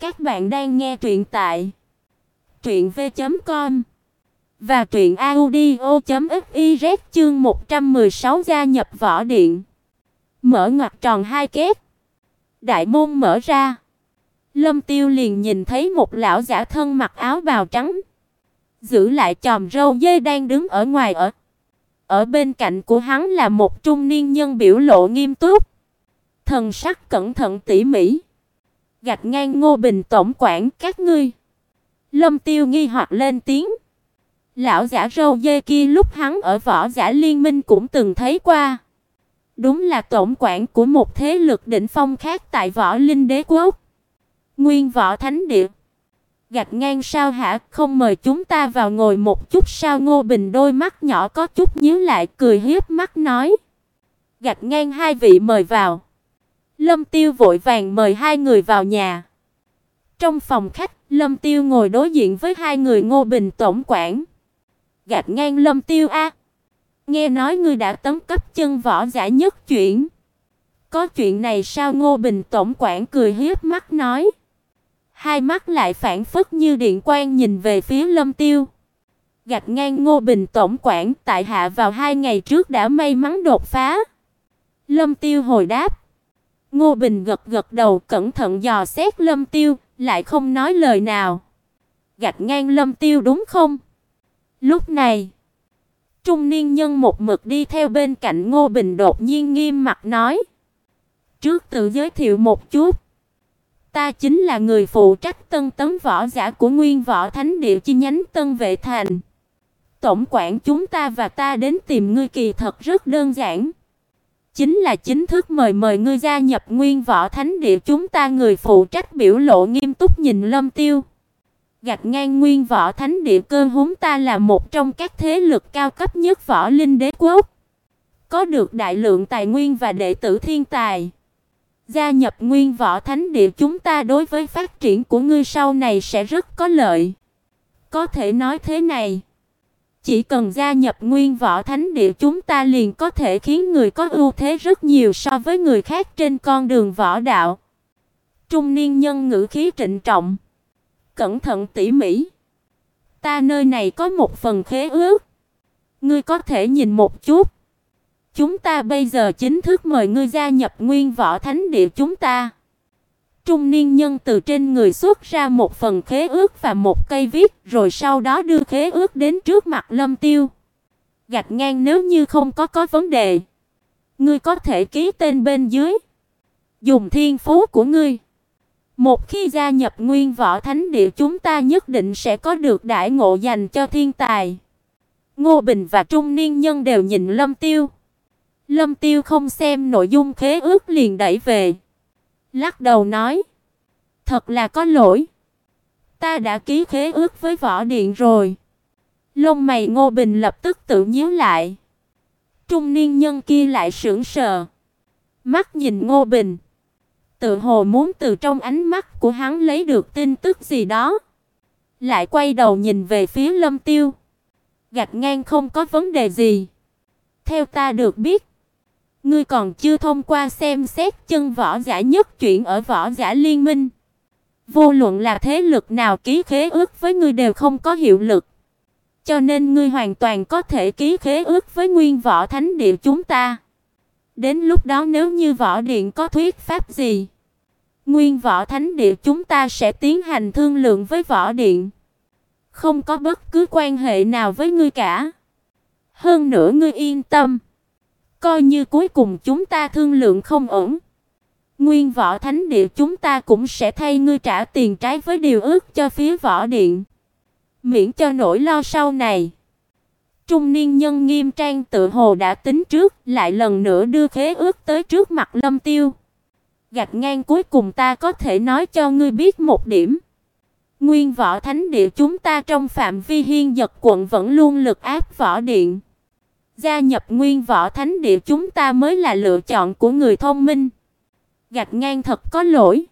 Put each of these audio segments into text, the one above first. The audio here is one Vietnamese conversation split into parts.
Các bạn đang nghe truyện tại truyện v.com và truyện audio.fiz chương 116 gia nhập võ điện. Mở ngoặc tròn hai kết Đại môn mở ra. Lâm Tiêu liền nhìn thấy một lão giả thân mặc áo bào trắng, giữ lại chòm râu dê đang đứng ở ngoài ở. Ở bên cạnh của hắn là một trung niên nhân biểu lộ nghiêm túc, thần sắc cẩn thận tỉ mỉ. Gạch ngang Ngô Bình tổng quản các ngươi. Lâm Tiêu nghi hoặc lên tiếng. Lão giả râu dê kia lúc hắn ở võ giả liên minh cũng từng thấy qua. Đúng là tổng quản của một thế lực đỉnh phong khác tại võ linh đế quốc. Nguyên võ thánh địa. Gạch ngang sao hả, không mời chúng ta vào ngồi một chút sao Ngô Bình đôi mắt nhỏ có chút nhíu lại cười hiếp mắt nói. Gạch ngang hai vị mời vào. Lâm Tiêu vội vàng mời hai người vào nhà. Trong phòng khách, Lâm Tiêu ngồi đối diện với hai người Ngô Bình tổng quản. Gạt ngang Lâm Tiêu a. Nghe nói ngươi đã tấn cấp chân võ giả nhất chuyển. Có chuyện này sao Ngô Bình tổng quản cười hiếp mắt nói. Hai mắt lại phản phất như điện quang nhìn về phía Lâm Tiêu. Gạt ngang Ngô Bình tổng quản tại hạ vào hai ngày trước đã may mắn đột phá. Lâm Tiêu hồi đáp. Ngô Bình gật gật đầu, cẩn thận dò xét Lâm Tiêu, lại không nói lời nào. Gạch ngang Lâm Tiêu đúng không? Lúc này, trung niên nhân một mực đi theo bên cạnh Ngô Bình đột nhiên nghiêm mặt nói: "Trước tự giới thiệu một chút, ta chính là người phụ trách Tân Tấn võ giả của Nguyên Võ Thánh Địa chi nhánh Tân Vệ Thành. Tổng quản chúng ta và ta đến tìm ngươi kỳ thật rất đơn giản." Chính là chính thức mời mời ngươi gia nhập Nguyên Võ Thánh Địa chúng ta người phụ trách biểu lộ nghiêm túc nhìn Lâm Tiêu. Gạch ngang Nguyên Võ Thánh Địa cơ húng ta là một trong các thế lực cao cấp nhất võ linh đế quốc. Có được đại lượng tài nguyên và đệ tử thiên tài. Gia nhập Nguyên Võ Thánh Địa chúng ta đối với phát triển của ngươi sau này sẽ rất có lợi. Có thể nói thế này, chỉ cần gia nhập Nguyên Võ Thánh Địa chúng ta liền có thể khiến người có ưu thế rất nhiều so với người khác trên con đường võ đạo. Trung niên nhân ngữ khí trịnh trọng, cẩn thận tỉ mỉ. Ta nơi này có một phần khế ước, ngươi có thể nhìn một chút. Chúng ta bây giờ chính thức mời ngươi gia nhập Nguyên Võ Thánh Địa chúng ta. Trung niên nhân từ trên người xuất ra một phần khế ước và một cây viết, rồi sau đó đưa khế ước đến trước mặt Lâm Tiêu. Gạch ngang nếu như không có có vấn đề, ngươi có thể ký tên bên dưới. Dùng thiên phú của ngươi. Một khi gia nhập Nguyên Võ Thánh Địa chúng ta nhất định sẽ có được đại ngộ dành cho thiên tài. Ngô Bình và Trung niên nhân đều nhìn Lâm Tiêu. Lâm Tiêu không xem nội dung khế ước liền đẩy về lắc đầu nói: "Thật là có lỗi. Ta đã ký khế ước với võ điện rồi." Lông mày Ngô Bình lập tức tự nhíu lại. Trung niên nhân kia lại sững sờ, mắt nhìn Ngô Bình, tự hồ muốn từ trong ánh mắt của hắn lấy được tin tức gì đó, lại quay đầu nhìn về phía Lâm Tiêu. Gạch ngang không có vấn đề gì. Theo ta được biết, Ngươi còn chưa thông qua xem xét chân võ giả nhất chuyển ở võ giả liên minh. Vô luận là thế lực nào ký khế ước với ngươi đều không có hiệu lực. Cho nên ngươi hoàn toàn có thể ký khế ước với Nguyên Võ Thánh Địa chúng ta. Đến lúc đó nếu như võ điện có thuyết pháp gì, Nguyên Võ Thánh Địa chúng ta sẽ tiến hành thương lượng với võ điện. Không có bất cứ quan hệ nào với ngươi cả. Hơn nữa ngươi yên tâm, Coi như cuối cùng chúng ta thương lượng không ổn, Nguyên Võ Thánh Địa chúng ta cũng sẽ thay ngươi trả tiền trái với điều ước cho phía võ điện, miễn cho nỗi lo sau này. Trung niên nhân nghiêm trang tự hồ đã tính trước, lại lần nữa đưa khế ước tới trước mặt Lâm Tiêu. Gạch ngang cuối cùng ta có thể nói cho ngươi biết một điểm. Nguyên Võ Thánh Địa chúng ta trong phạm vi hiên giật quận vẫn luôn lực áp võ điện. Gia nhập Nguyên Võ Thánh Địa chúng ta mới là lựa chọn của người thông minh. Gạch ngang thật có lỗi.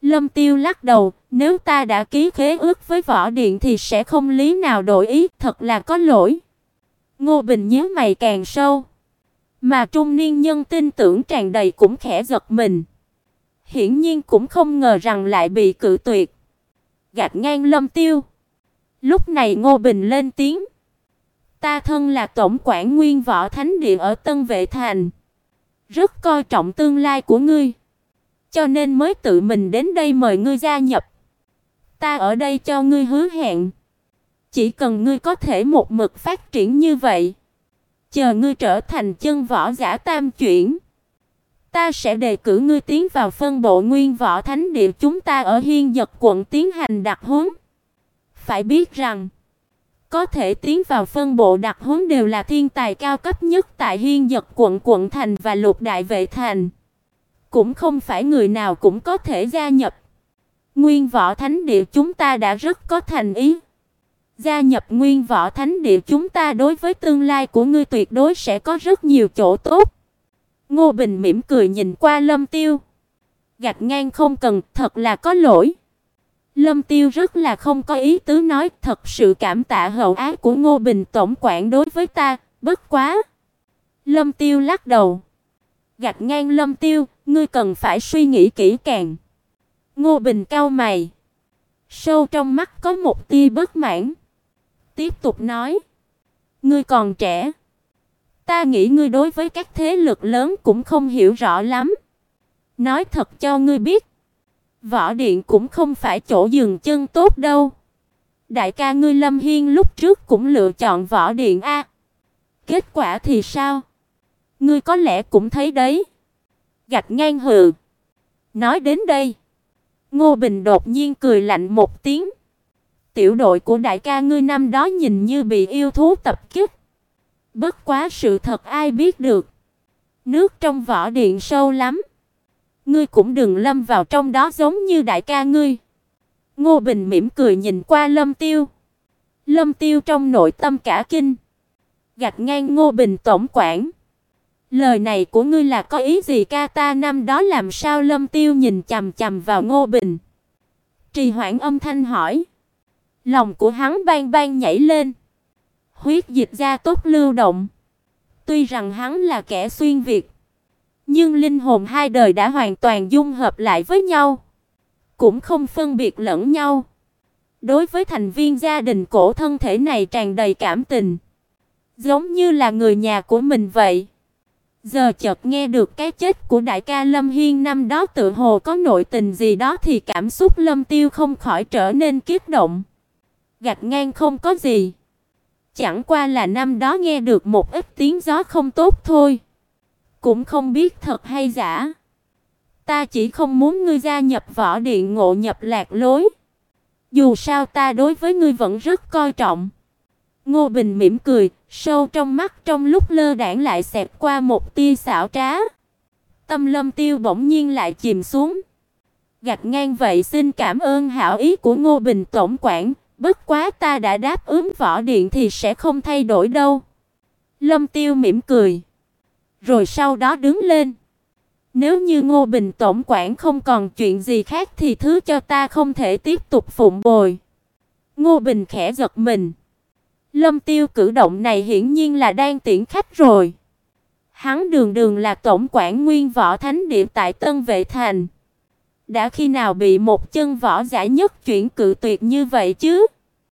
Lâm Tiêu lắc đầu, nếu ta đã ký khế ước với Võ Điện thì sẽ không lý nào đổi ý, thật là có lỗi. Ngô Bình nhíu mày càng sâu, mà trung niên nhân tin tưởng tràn đầy cũng khẽ giật mình. Hiển nhiên cũng không ngờ rằng lại bị cự tuyệt. Gạt ngang Lâm Tiêu. Lúc này Ngô Bình lên tiếng. Ta thân là tổng quản Nguyên Võ Thánh Địa ở Tân Vệ Thành, rất coi trọng tương lai của ngươi, cho nên mới tự mình đến đây mời ngươi gia nhập. Ta ở đây cho ngươi hứa hẹn, chỉ cần ngươi có thể một mực phát triển như vậy, chờ ngươi trở thành chân võ giả tam chuyển, ta sẽ đề cử ngươi tiến vào phân bộ Nguyên Võ Thánh Địa chúng ta ở Hiên Dật quận tiến hành đặc huấn. Phải biết rằng, có thể tiến vào phân bộ đặc huấn đều là thiên tài cao cấp nhất tại Hiên Dật quận quận thành và Lục Đại Vệ thành. Cũng không phải người nào cũng có thể gia nhập. Nguyên Võ Thánh Địa chúng ta đã rất có thành ý. Gia nhập Nguyên Võ Thánh Địa chúng ta đối với tương lai của ngươi tuyệt đối sẽ có rất nhiều chỗ tốt. Ngô Bình mỉm cười nhìn qua Lâm Tiêu. Gạt ngang không cần, thật là có lỗi. Lâm Tiêu rất là không có ý tứ nói, thật sự cảm tạ hậu ái của Ngô Bình tổng quản đối với ta, bất quá. Lâm Tiêu lắc đầu. Gạt ngang Lâm Tiêu, ngươi cần phải suy nghĩ kỹ càng. Ngô Bình cau mày. Sâu trong mắt có một tia bất mãn. Tiếp tục nói, ngươi còn trẻ, ta nghĩ ngươi đối với các thế lực lớn cũng không hiểu rõ lắm. Nói thật cho ngươi biết, Võ điện cũng không phải chỗ dừng chân tốt đâu. Đại ca ngươi Lâm Hiên lúc trước cũng lựa chọn võ điện a. Kết quả thì sao? Ngươi có lẽ cũng thấy đấy. Gạch ngang hừ. Nói đến đây, Ngô Bình đột nhiên cười lạnh một tiếng. Tiểu đội của đại ca ngươi năm đó nhìn như bị yêu thú tập kích. Bất quá sự thật ai biết được. Nước trong võ điện sâu lắm. Ngươi cũng đừng lâm vào trong đó giống như đại ca ngươi. Ngô Bình mỉm cười nhìn qua Lâm Tiêu. Lâm Tiêu trong nội tâm cả kinh. Gạt ngang Ngô Bình tổng quản. Lời này của ngươi là có ý gì ca ta năm đó làm sao Lâm Tiêu nhìn chằm chằm vào Ngô Bình. Trì hoãn âm thanh hỏi. Lòng của hắn bang bang nhảy lên. Huyết dịch ra tốt lưu động. Tuy rằng hắn là kẻ xuyên việt, nhưng linh hồn hai đời đã hoàn toàn dung hợp lại với nhau, cũng không phân biệt lẫn nhau. Đối với thành viên gia đình cổ thân thể này tràn đầy cảm tình, giống như là người nhà của mình vậy. Giờ chợt nghe được cái chết của đại ca Lâm Hiên năm đó tự hồ có nội tình gì đó thì cảm xúc Lâm Tiêu không khỏi trở nên kích động. Gạt ngang không có gì. Chẳng qua là năm đó nghe được một ít tiếng gió không tốt thôi cũng không biết thật hay giả. Ta chỉ không muốn ngươi gia nhập võ điện ngộ nhập lạc lối. Dù sao ta đối với ngươi vẫn rất coi trọng. Ngô Bình mỉm cười, sâu trong mắt trong lúc lơ đãng lại xẹt qua một tia xảo trá. Tâm Lâm Tiêu bỗng nhiên lại chìm xuống. Gạt ngang vậy xin cảm ơn hảo ý của Ngô Bình tổng quản, bất quá ta đã đáp ứng võ điện thì sẽ không thay đổi đâu. Lâm Tiêu mỉm cười rồi sau đó đứng lên. Nếu như Ngô Bình tổng quản không còn chuyện gì khác thì thứ cho ta không thể tiếp tục phụng bồi. Ngô Bình khẽ giật mình. Lâm Tiêu cử động này hiển nhiên là đang tiễn khách rồi. Hắn đường đường là tổng quản nguyên võ thánh địa tại Tân Vệ Thành. Đã khi nào bị một chân võ giả nhất chuyển cự tuyệt như vậy chứ?